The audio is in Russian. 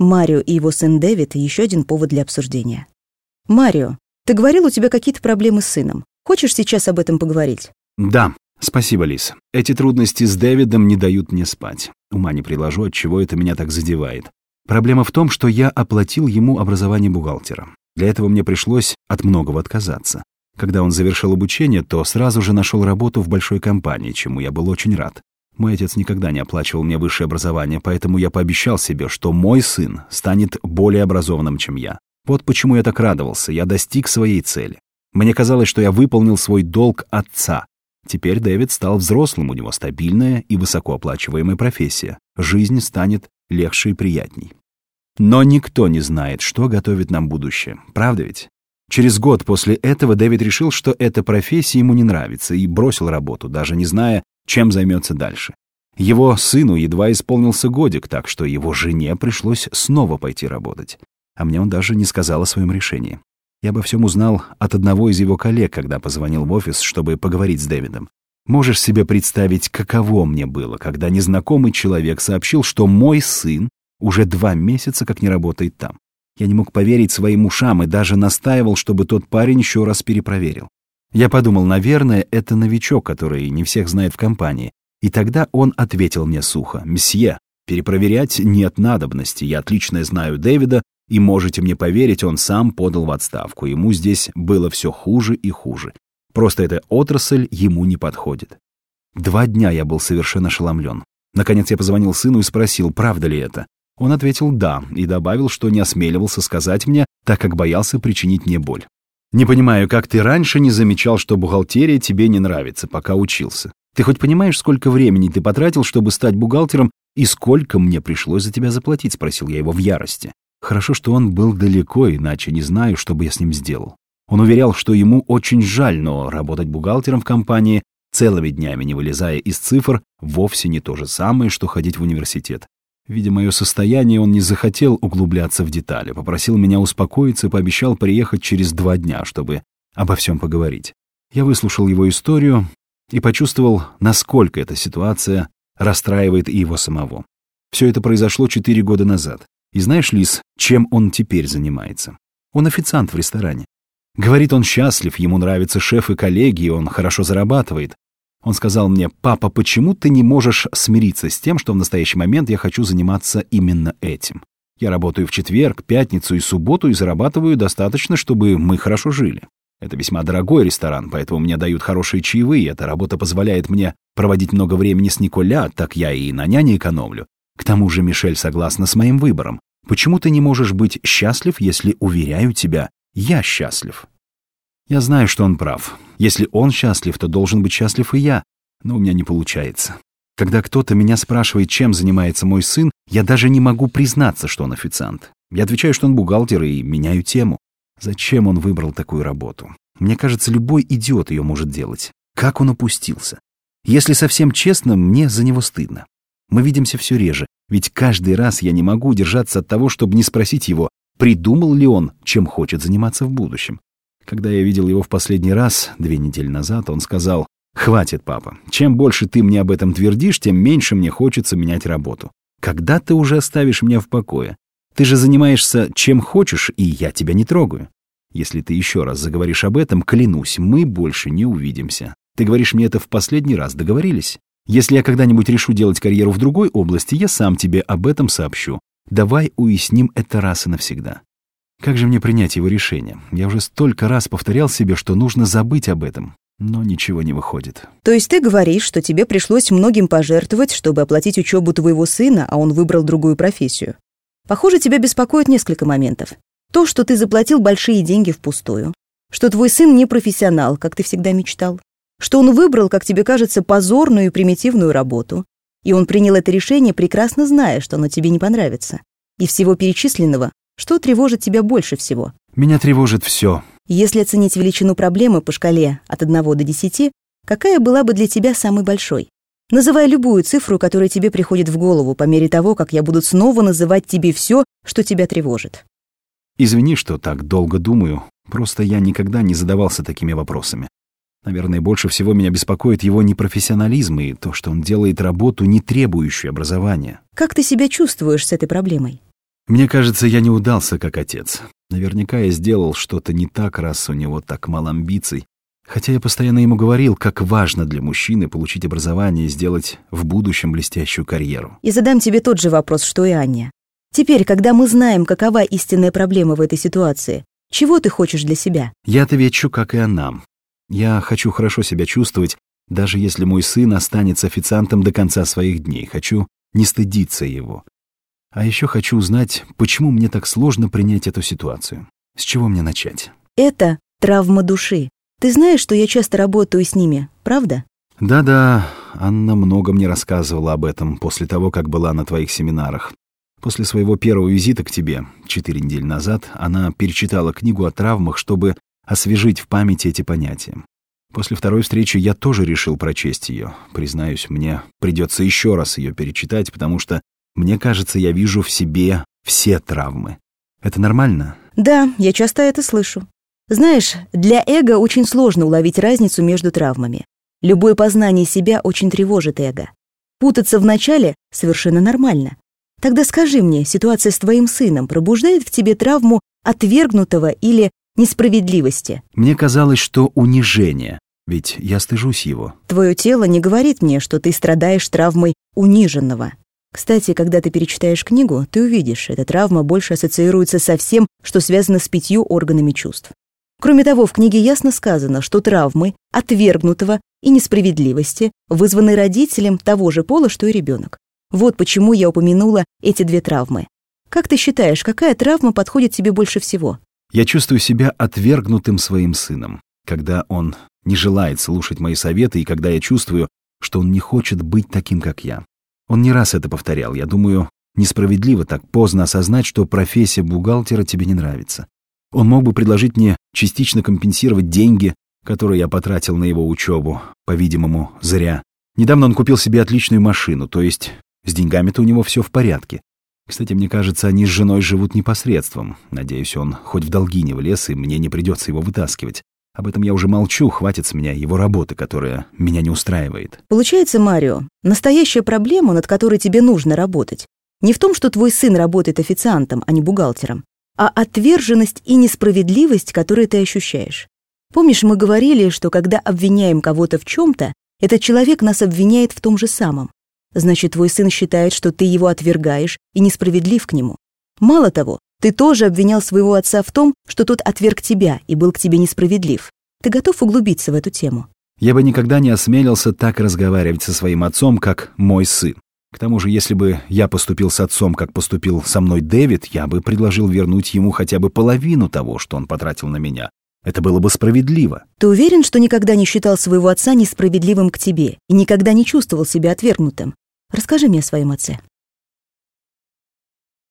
Марио и его сын Дэвид — еще один повод для обсуждения. «Марио, ты говорил, у тебя какие-то проблемы с сыном. Хочешь сейчас об этом поговорить?» «Да, спасибо, Лис. Эти трудности с Дэвидом не дают мне спать. Ума не приложу, от чего это меня так задевает. Проблема в том, что я оплатил ему образование бухгалтера. Для этого мне пришлось от многого отказаться. Когда он завершил обучение, то сразу же нашел работу в большой компании, чему я был очень рад. Мой отец никогда не оплачивал мне высшее образование, поэтому я пообещал себе, что мой сын станет более образованным, чем я. Вот почему я так радовался, я достиг своей цели. Мне казалось, что я выполнил свой долг отца. Теперь Дэвид стал взрослым, у него стабильная и высокооплачиваемая профессия. Жизнь станет легче и приятней. Но никто не знает, что готовит нам будущее. Правда ведь? Через год после этого Дэвид решил, что эта профессия ему не нравится, и бросил работу, даже не зная, чем займется дальше. Его сыну едва исполнился годик, так что его жене пришлось снова пойти работать. А мне он даже не сказал о своем решении. Я обо всем узнал от одного из его коллег, когда позвонил в офис, чтобы поговорить с Дэвидом. Можешь себе представить, каково мне было, когда незнакомый человек сообщил, что мой сын уже два месяца как не работает там. Я не мог поверить своим ушам и даже настаивал, чтобы тот парень еще раз перепроверил. Я подумал, наверное, это новичок, который не всех знает в компании. И тогда он ответил мне сухо, «Мсье, перепроверять нет надобности, я отлично знаю Дэвида, и можете мне поверить, он сам подал в отставку, ему здесь было все хуже и хуже. Просто эта отрасль ему не подходит». Два дня я был совершенно ошеломлен. Наконец я позвонил сыну и спросил, правда ли это. Он ответил «да» и добавил, что не осмеливался сказать мне, так как боялся причинить мне боль. Не понимаю, как ты раньше не замечал, что бухгалтерия тебе не нравится, пока учился. Ты хоть понимаешь, сколько времени ты потратил, чтобы стать бухгалтером, и сколько мне пришлось за тебя заплатить?» — спросил я его в ярости. Хорошо, что он был далеко, иначе не знаю, что бы я с ним сделал. Он уверял, что ему очень жаль, но работать бухгалтером в компании, целыми днями не вылезая из цифр, вовсе не то же самое, что ходить в университет. Видя мое состояние, он не захотел углубляться в детали, попросил меня успокоиться и пообещал приехать через два дня, чтобы обо всем поговорить. Я выслушал его историю и почувствовал, насколько эта ситуация расстраивает и его самого. Все это произошло четыре года назад. И знаешь, Лис, чем он теперь занимается? Он официант в ресторане. Говорит, он счастлив, ему нравятся шеф и коллеги, он хорошо зарабатывает. Он сказал мне, «Папа, почему ты не можешь смириться с тем, что в настоящий момент я хочу заниматься именно этим? Я работаю в четверг, пятницу и субботу и зарабатываю достаточно, чтобы мы хорошо жили. Это весьма дорогой ресторан, поэтому мне дают хорошие чаевые, эта работа позволяет мне проводить много времени с Николя, так я и на няне экономлю. К тому же Мишель согласна с моим выбором. Почему ты не можешь быть счастлив, если, уверяю тебя, я счастлив?» Я знаю, что он прав. Если он счастлив, то должен быть счастлив и я. Но у меня не получается. Когда кто-то меня спрашивает, чем занимается мой сын, я даже не могу признаться, что он официант. Я отвечаю, что он бухгалтер, и меняю тему. Зачем он выбрал такую работу? Мне кажется, любой идиот ее может делать. Как он опустился? Если совсем честно, мне за него стыдно. Мы видимся все реже, ведь каждый раз я не могу удержаться от того, чтобы не спросить его, придумал ли он, чем хочет заниматься в будущем. Когда я видел его в последний раз, две недели назад, он сказал, «Хватит, папа. Чем больше ты мне об этом твердишь, тем меньше мне хочется менять работу. Когда ты уже оставишь меня в покое? Ты же занимаешься чем хочешь, и я тебя не трогаю. Если ты еще раз заговоришь об этом, клянусь, мы больше не увидимся. Ты говоришь мне это в последний раз, договорились? Если я когда-нибудь решу делать карьеру в другой области, я сам тебе об этом сообщу. Давай уясним это раз и навсегда. Как же мне принять его решение? Я уже столько раз повторял себе, что нужно забыть об этом. Но ничего не выходит. То есть ты говоришь, что тебе пришлось многим пожертвовать, чтобы оплатить учебу твоего сына, а он выбрал другую профессию. Похоже, тебя беспокоит несколько моментов. То, что ты заплатил большие деньги впустую. Что твой сын не профессионал, как ты всегда мечтал. Что он выбрал, как тебе кажется, позорную и примитивную работу. И он принял это решение, прекрасно зная, что оно тебе не понравится. И всего перечисленного что тревожит тебя больше всего? Меня тревожит все. Если оценить величину проблемы по шкале от 1 до 10, какая была бы для тебя самой большой? Называй любую цифру, которая тебе приходит в голову, по мере того, как я буду снова называть тебе все, что тебя тревожит. Извини, что так долго думаю. Просто я никогда не задавался такими вопросами. Наверное, больше всего меня беспокоит его непрофессионализм и то, что он делает работу, не требующую образования. Как ты себя чувствуешь с этой проблемой? Мне кажется, я не удался как отец. Наверняка я сделал что-то не так, раз у него так мало амбиций. Хотя я постоянно ему говорил, как важно для мужчины получить образование и сделать в будущем блестящую карьеру. И задам тебе тот же вопрос, что и Аня. Теперь, когда мы знаем, какова истинная проблема в этой ситуации, чего ты хочешь для себя? Я отвечу, как и она. Я хочу хорошо себя чувствовать, даже если мой сын останется официантом до конца своих дней. Хочу не стыдиться его. А еще хочу узнать, почему мне так сложно принять эту ситуацию. С чего мне начать? Это травма души. Ты знаешь, что я часто работаю с ними, правда? Да-да, Анна много мне рассказывала об этом после того, как была на твоих семинарах. После своего первого визита к тебе, четыре недели назад, она перечитала книгу о травмах, чтобы освежить в памяти эти понятия. После второй встречи я тоже решил прочесть ее. Признаюсь, мне придется еще раз ее перечитать, потому что, мне кажется, я вижу в себе все травмы. Это нормально? Да, я часто это слышу. Знаешь, для эго очень сложно уловить разницу между травмами. Любое познание себя очень тревожит эго. Путаться в начале совершенно нормально. Тогда скажи мне, ситуация с твоим сыном пробуждает в тебе травму отвергнутого или несправедливости? Мне казалось, что унижение, ведь я стыжусь его. Твое тело не говорит мне, что ты страдаешь травмой униженного. Кстати, когда ты перечитаешь книгу, ты увидишь, эта травма больше ассоциируется со всем, что связано с пятью органами чувств. Кроме того, в книге ясно сказано, что травмы, отвергнутого и несправедливости вызваны родителем того же пола, что и ребенок. Вот почему я упомянула эти две травмы. Как ты считаешь, какая травма подходит тебе больше всего? Я чувствую себя отвергнутым своим сыном, когда он не желает слушать мои советы и когда я чувствую, что он не хочет быть таким, как я. Он не раз это повторял. Я думаю, несправедливо так поздно осознать, что профессия бухгалтера тебе не нравится. Он мог бы предложить мне частично компенсировать деньги, которые я потратил на его учебу, по-видимому, зря. Недавно он купил себе отличную машину, то есть с деньгами-то у него все в порядке. Кстати, мне кажется, они с женой живут непосредством. Надеюсь, он хоть в долги не влез, и мне не придется его вытаскивать. Об этом я уже молчу, хватит с меня его работы, которая меня не устраивает. Получается, Марио, настоящая проблема, над которой тебе нужно работать, не в том, что твой сын работает официантом, а не бухгалтером, а отверженность и несправедливость, которые ты ощущаешь. Помнишь, мы говорили, что когда обвиняем кого-то в чем-то, этот человек нас обвиняет в том же самом. Значит, твой сын считает, что ты его отвергаешь и несправедлив к нему. Мало того, ты тоже обвинял своего отца в том, что тот отверг тебя и был к тебе несправедлив. Ты готов углубиться в эту тему? Я бы никогда не осмелился так разговаривать со своим отцом, как мой сын. К тому же, если бы я поступил с отцом, как поступил со мной Дэвид, я бы предложил вернуть ему хотя бы половину того, что он потратил на меня. Это было бы справедливо. Ты уверен, что никогда не считал своего отца несправедливым к тебе и никогда не чувствовал себя отвергнутым? Расскажи мне о своем отце.